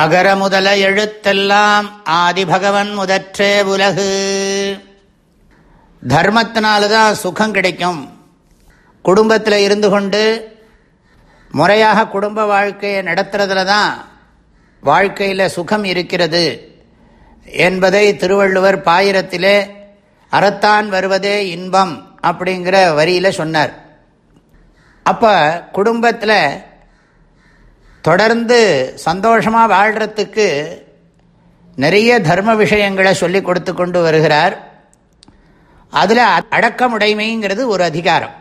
அகர முதல எழுத்தெல்லாம் ஆதிபகவன் முதற்றே உலகு. தர்மத்தினால்தான் சுகம் கிடைக்கும். குடும்பத்தில் இருந்து கொண்டு முறையாக குடும்ப வாழ்க்கையை நடத்துறதுல தான் வாழ்க்கையில் சுகம் இருக்கிறது என்பதை திருவள்ளுவர் பாயிரத்திலே அறத்தான் வருவதே இன்பம் அப்படிங்கிற வரியில் சொன்னார். அப்போ குடும்பத்தில் தொடர்ந்து சந்தோஷமாக வாழ்கிறதுக்கு நிறைய தர்ம விஷயங்களை சொல்லி கொடுத்து கொண்டு வருகிறார். அதில் அடக்கமுடைமைங்கிறது ஒரு அதிகாரம்.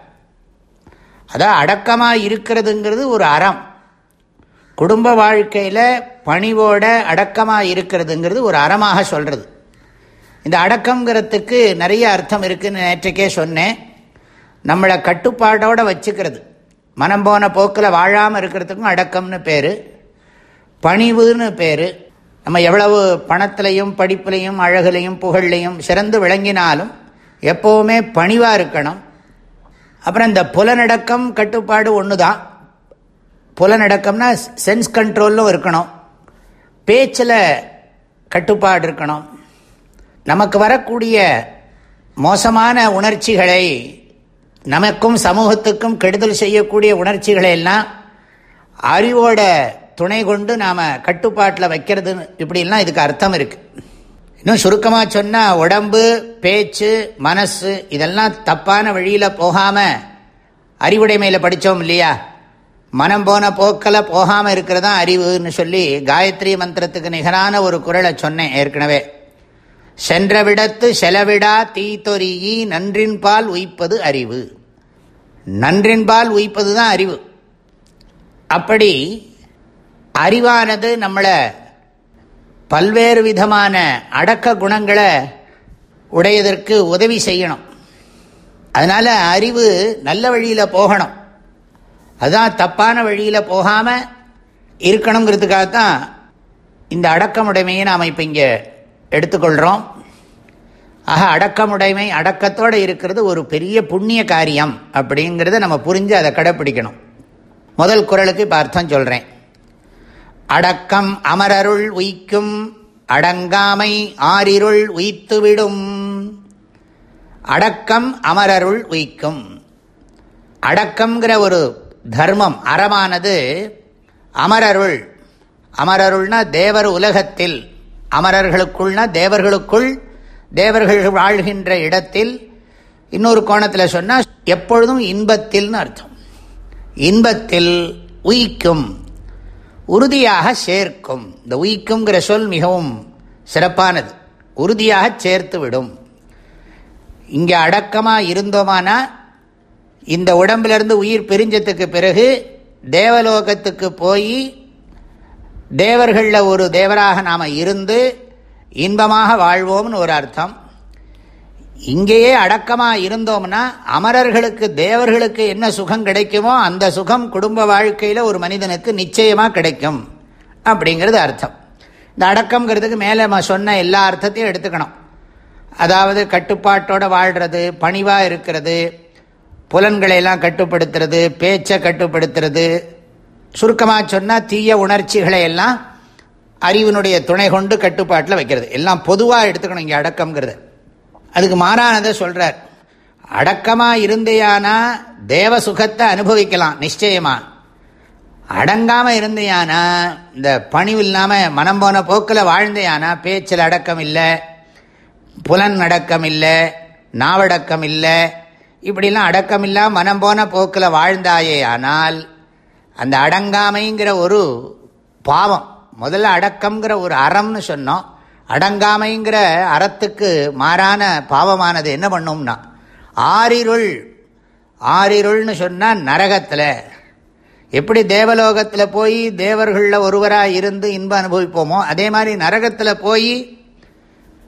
அதான் அடக்கமாக இருக்கிறதுங்கிறது ஒரு அறம். குடும்ப வாழ்க்கையில் பணிவோட அடக்கமாக இருக்கிறதுங்கிறது ஒரு அறமாக சொல்கிறது இந்த அடக்கங்கிறதுக்கு நிறைய அர்த்தம் இருக்குதுன்னு நேற்றைக்கே சொன்னேன். நம்மளை கட்டுப்பாடோடு வச்சுக்கிறது. மனம் போன போக்கில் வாழாமல் இருக்கிறதுக்கும் அடக்கம்னு பேர். பணிவுன்னு பேர். நம்ம எவ்வளவு பணத்திலையும் படிப்புலையும் அழகுலையும் புகழ்லையும் சிறந்து விளங்கினாலும் எப்போவுமே பணிவாக இருக்கணும். அப்புறம் இந்த புலநடக்கம் கட்டுப்பாடு ஒன்று தான் புலநடக்கம்னா சென்ஸ் கண்ட்ரோலும் இருக்கணும். பேச்சில் கட்டுப்பாடு இருக்கணும். நமக்கு வரக்கூடிய மோசமான உணர்ச்சிகளை நமக்கும் சமூகத்துக்கும் கெடுதல் செய்யக்கூடிய உணர்ச்சிகளை எல்லாம் அறிவோட துணை கொண்டு நாம் கட்டுப்பாட்டில் வைக்கிறது இப்படிலாம் இதுக்கு அர்த்தம் இருக்குது இன்னும் சுருக்கமாக சொன்னால் உடம்பு பேச்சு மனசு இதெல்லாம் தப்பான வழியில் போகாமல் அறிவுடைமையில் படித்தோம் இல்லையா? மனம் போன போக்கில் போகாமல் இருக்கிறதான் அறிவுன்னு சொல்லி காயத்ரி மந்திரத்துக்கு நிகரான ஒரு குரலை சொன்னேன் ஏற்கனவே. சென்றவிடத்து செலவிடா தீத்தொரியி நன்றின்பால் உயிப்பது அறிவு. நன்றின்பால் உயிப்பது தான் அறிவு. அப்படி அறிவானது நம்மளை பல்வேறு விதமான அடக்க குணங்களை உடையதற்கு உதவி செய்யணும். அதனால் அறிவு நல்ல வழியில் போகணும். அதுதான் தப்பான வழியில் போகாமல் இருக்கணுங்கிறதுக்காக தான் இந்த அடக்கமுடைமையை நாம் இப்போ இங்கே எடுத்துக்கொள்கிறோம் ஆக அடக்கமுடைமை அடக்கத்தோடு இருக்கிறது ஒரு பெரிய புண்ணிய காரியம் அப்படிங்கிறத நம்ம புரிஞ்சு அதை கடைப்பிடிக்கணும். முதல் குரலுக்கு இப்போ அர்த்தம் சொல்கிறேன் அடக்கம் அமரருள் உயிக்கும் அடங்காமை ஆரிருள் உயித்துவிடும். அடக்கம் அமரருள் உயிக்கும். அடக்கம்ங்கிற ஒரு தர்மம் அறமானது அமரருள். அமரருள்னா தேவர் உலகத்தில் அமரர்களுக்குள்னா தேவர்களுக்குள் தேவர்கள் வாழ்கின்ற இடத்தில் இன்னொரு கோணத்தில் சொன்னால் எப்பொழுதும் இன்பத்தில்னு அர்த்தம். இன்பத்தில் உயிக்கும் உறுதியாக சேர்க்கும். இந்த உயிக்குங்கிற சொல் மிகவும் சிறப்பானது. உறுதியாக சேர்த்து விடும். இங்கே அடக்கமாக இருந்தோமானா இந்த உடம்பிலிருந்து உயிர் பிரிஞ்சத்துக்கு பிறகு தேவலோகத்துக்கு போய் தேவர்களில் ஒரு தேவராக நாம் இருந்து இன்பமாக வாழ்வோம்னு ஒரு அர்த்தம். இங்கேயே அடக்கமாக இருந்தோம்னா அமரர்களுக்கு தேவர்களுக்கு என்ன சுகம் கிடைக்குமோ அந்த சுகம் குடும்ப வாழ்க்கையில் ஒரு மனிதனுக்கு நிச்சயமாக கிடைக்கும் அப்படிங்கிறது அர்த்தம். இந்த அடக்கங்கிறதுக்கு மேலே நம்ம சொன்ன எல்லா அர்த்தத்தையும் எடுத்துக்கணும். அதாவது கட்டுப்பாட்டோடு வாழ்கிறது பணிவாக இருக்கிறது புலன்களை எல்லாம் கட்டுப்படுத்துறது பேச்சை கட்டுப்படுத்துறது சுருக்கமாக சொன்னால் தீய உணர்ச்சிகளை எல்லாம் அறிவினுடைய துணை கொண்டு கட்டுப்பாட்டில் வைக்கிறது. எல்லாம் பொதுவாக எடுத்துக்கணும் இங்கே அடக்கம்ங்கிறது. அதுக்கு மாறானதை சொல்கிறார் அடக்கமாக இருந்தையானா தேவ சுகத்தை அனுபவிக்கலாம் நிச்சயமா. அடங்காமல் இருந்தையானா இந்த பணிவு இல்லாமல் மனம் போன போக்கில் வாழ்ந்தையானா பேச்சில் அடக்கம் இல்லை புலன் அடக்கம் இல்லை நாவடக்கம் இல்லை இப்படிலாம் அடக்கம் இல்லாமல் மனம் போன போக்கில் வாழ்ந்தாயே ஆனால் அந்த அடங்காமைங்கிற ஒரு பாவம் முதல்ல அடக்கம்ங்கிற ஒரு அறம்னு சொன்னோம். அடங்காமைங்கிற அறத்துக்கு மாறான பாவமானது என்ன பண்ணும்னா ஆறிருள் ஆறிருள்னு சொன்னால் நரகத்தில். எப்படி தேவலோகத்தில் போய் தேவர்களில் ஒருவராக இருந்து இன்பம் அனுபவிப்போமோ அதே மாதிரி நரகத்தில் போய்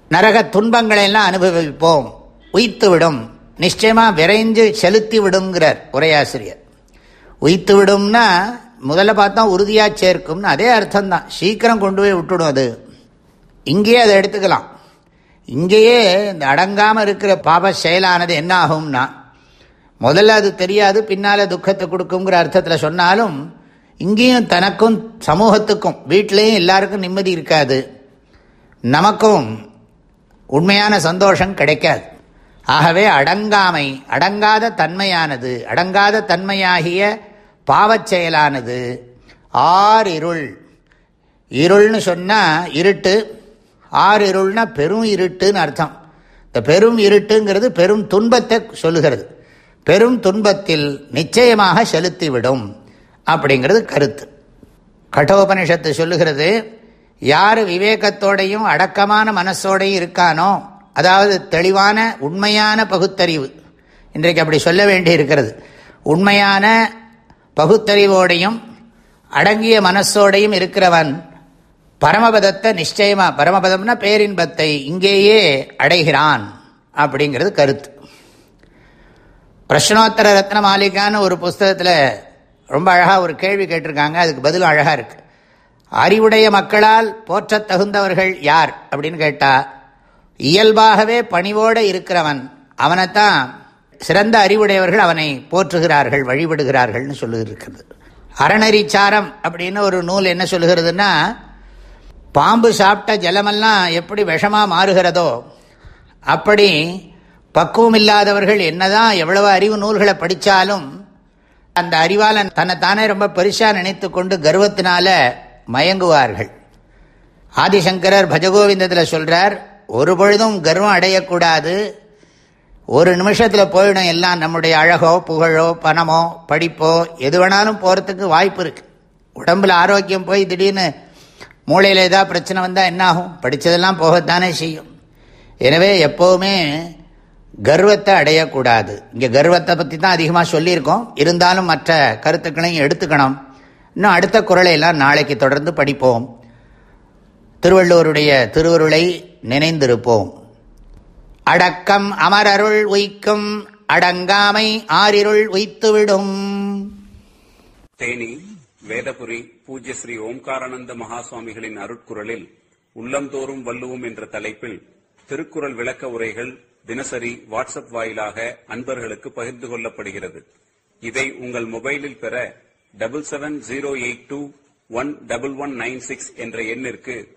நரக துன்பங்களை எல்லாம் அனுபவிப்போம். உயித்து விடும் நிச்சயமாக விரைஞ்சு செலுத்தி விடுங்கிறார் உரையாசிரியர். உயித்து விடும்னா முதல்ல பார்த்தா உறுதியாக சேர்க்கும்னு அதே அர்த்தம் தான் சீக்கிரம் கொண்டு போய் விட்டுடும் அது. இங்கேயே அதை எடுத்துக்கலாம். இங்கேயே இந்த அடங்காமல் இருக்கிற பாப செயலானது என்ன ஆகும்னா முதல்ல அது தெரியாது பின்னால் துக்கத்தை கொடுக்குங்கிற அர்த்தத்தில் சொன்னாலும் இங்கேயும் தனக்கும் சமூகத்துக்கும் வீட்டிலையும் எல்லாருக்கும் நிம்மதி இருக்காது. நமக்கும் உண்மையான சந்தோஷம் கிடைக்காது. ஆகவே அடங்காமை அடங்காத தன்மையானது அடங்காத தன்மையாகிய பாவச் செயலானது ஆர் இருள் இருள்னு சொன்னால் இருட்டு. ஆறு இருள்னா பெரும் இருட்டுன்னு அர்த்தம். இந்த பெரும் இருட்டுங்கிறது பெரும் துன்பத்தை சொல்லுகிறது. பெரும் துன்பத்தில் நிச்சயமாக செலுத்திவிடும் அப்படிங்கிறது கருத்து. கட்டோபனிஷத்து சொல்லுகிறது யார் விவேகத்தோடையும் அடக்கமான மனசோடையும் இருக்கானோ அதாவது தெளிவான உண்மையான பகுத்தறிவு. இன்றைக்கு அப்படி சொல்ல வேண்டி இருக்கிறது. உண்மையான பகுத்தறிவோடையும் அடங்கிய மனசோடையும் இருக்கிறவன் பரமபதத்தை நிச்சயமாக பரமபதம்னா பேரின்பத்தை இங்கேயே அடைகிறான் அப்படிங்கிறது கருத்து. பிரஷ்னோத்தர ரத்ன மாளிகான்னு ஒரு புஸ்தகத்தில் ரொம்ப அழகாக ஒரு கேள்வி கேட்டிருக்காங்க. அதுக்கு பதிலும் அழகாக இருக்குது அறிவுடைய மக்களால் போற்றத் தகுந்தவர்கள் யார் அப்படின்னு கேட்டால் இயல்பாகவே பணிவோடு இருக்கிறவன் அவனைத்தான் சிறந்த அறிவுடையவர்கள் அவனை போற்றுகிறார்கள் வழிபடுகிறார்கள்னு சொல்லியிருக்கிறது. அறநெறிச்சாரம் அப்படின்னு ஒரு நூல் என்ன சொல்லுகிறதுன்னா பாம்பு சாப்பிட்ட ஜலமெல்லாம் எப்படி விஷமாக மாறுகிறதோ அப்படி பக்குவம் இல்லாதவர்கள் என்னதான் எவ்வளவு அறிவு நூல்களை படித்தாலும் அந்த அறிவாளன் தன்னைத்தானே ரொம்ப பெருசாக நினைத்து கொண்டு கர்வத்தினால மயங்குவார்கள். ஆதிசங்கரர் பஜகோவிந்தத்தில் சொல்கிறார் ஒரு பொழுதும் கர்வம் அடையக்கூடாது. ஒரு நிமிஷத்தில் போயிடும் எல்லாம் நம்முடைய அழகோ புகழோ பணமோ படிப்போ எது வேணாலும் போகிறதுக்கு வாய்ப்பு இருக்குது உடம்புல ஆரோக்கியம் போய் திடீர்னு மூளையில் ஏதாவது பிரச்சனை வந்தால் என்ன ஆகும் படித்ததெல்லாம் போகத்தானே செய்யும். எனவே எப்போவுமே கர்வத்தை அடையக்கூடாது. இங்கே கர்வத்தை பற்றி தான் அதிகமாக சொல்லியிருக்கோம். இருந்தாலும் மற்ற கருத்துக்களையும் எடுத்துக்கணும். இன்னும் அடுத்த குரலையெல்லாம் நாளைக்கு தொடர்ந்து படிப்போம். திருவள்ளுவருடைய திருவருளை நினைந்திருப்போம். அடக்கம் அமரருள் உய்க்கும் அடங்காமை ஆறிருள் உய்த்துவிடும். தேனி வேதபுரி பூஜ்ய ஸ்ரீ ஓம்காரானந்த மகாசுவாமிகளின் அருட்குரலில் உள்ளந்தோறும் வள்ளுவோம் என்ற தலைப்பில் திருக்குறள் விளக்க உரைகள் தினசரி வாட்ஸ்அப் வாயிலாக அன்பர்களுக்கு பகிர்ந்து கொள்ளப்படுகிறது. இதை உங்கள் மொபைலில் பெற double seven zero eight two one double one nine six என்ற எண்ணிற்கு